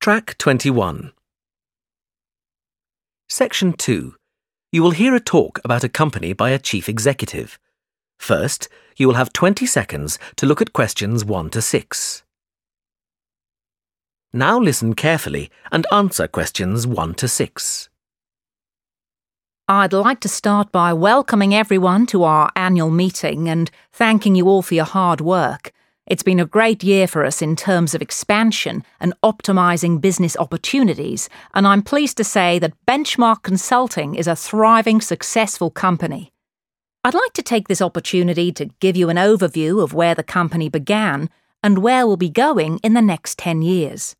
Track 21. Section 2. You will hear a talk about a company by a chief executive. First, you will have 20 seconds to look at questions 1 to 6. Now listen carefully and answer questions 1 to 6. I'd like to start by welcoming everyone to our annual meeting and thanking you all for your hard work. It's been a great year for us in terms of expansion and optimizing business opportunities, and I'm pleased to say that Benchmark Consulting is a thriving, successful company. I'd like to take this opportunity to give you an overview of where the company began and where we'll be going in the next 10 years.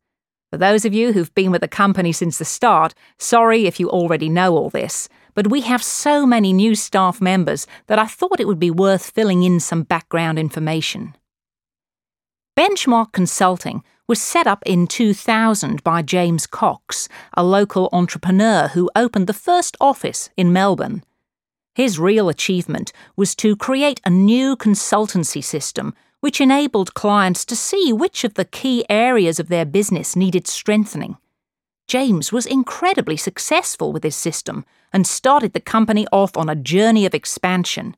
For those of you who've been with the company since the start, sorry if you already know all this, but we have so many new staff members that I thought it would be worth filling in some background information. Benchmark Consulting was set up in 2000 by James Cox, a local entrepreneur who opened the first office in Melbourne. His real achievement was to create a new consultancy system which enabled clients to see which of the key areas of their business needed strengthening. James was incredibly successful with his system and started the company off on a journey of expansion.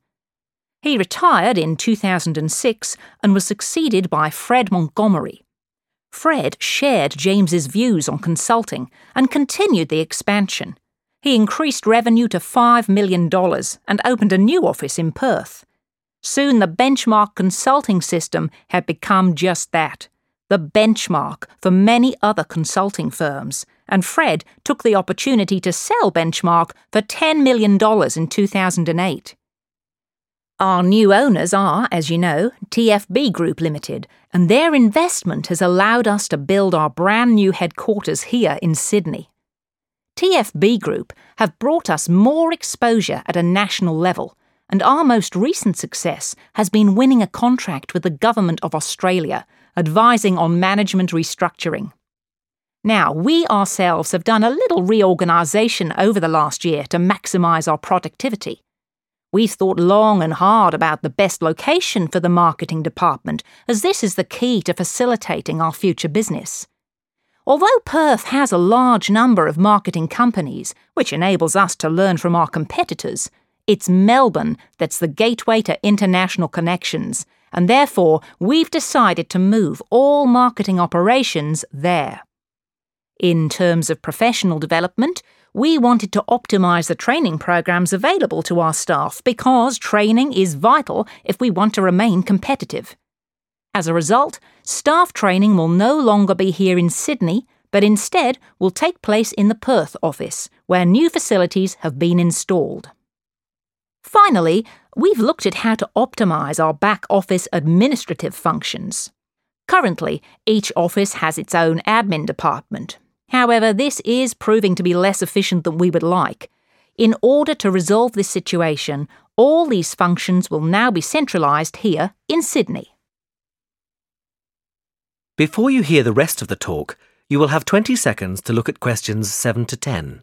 He retired in 2006 and was succeeded by Fred Montgomery. Fred shared James's views on consulting and continued the expansion. He increased revenue to $5 million and opened a new office in Perth. Soon the benchmark consulting system had become just that the benchmark for many other consulting firms, and Fred took the opportunity to sell Benchmark for $10 million in 2008. Our new owners are, as you know, TFB Group Limited, and their investment has allowed us to build our brand new headquarters here in Sydney. TFB Group have brought us more exposure at a national level, and our most recent success has been winning a contract with the Government of Australia, advising on management restructuring. Now, we ourselves have done a little reorganisation over the last year to maximise our productivity. We've thought long and hard about the best location for the marketing department, as this is the key to facilitating our future business. Although Perth has a large number of marketing companies, which enables us to learn from our competitors, it's Melbourne that's the gateway to international connections, and therefore we've decided to move all marketing operations there. In terms of professional development, we wanted to optimise the training programs available to our staff because training is vital if we want to remain competitive. As a result, staff training will no longer be here in Sydney, but instead will take place in the Perth office, where new facilities have been installed. Finally, we've looked at how to optimise our back office administrative functions. Currently, each office has its own admin department, However, this is proving to be less efficient than we would like. In order to resolve this situation, all these functions will now be centralised here in Sydney. Before you hear the rest of the talk, you will have 20 seconds to look at questions 7 to 10.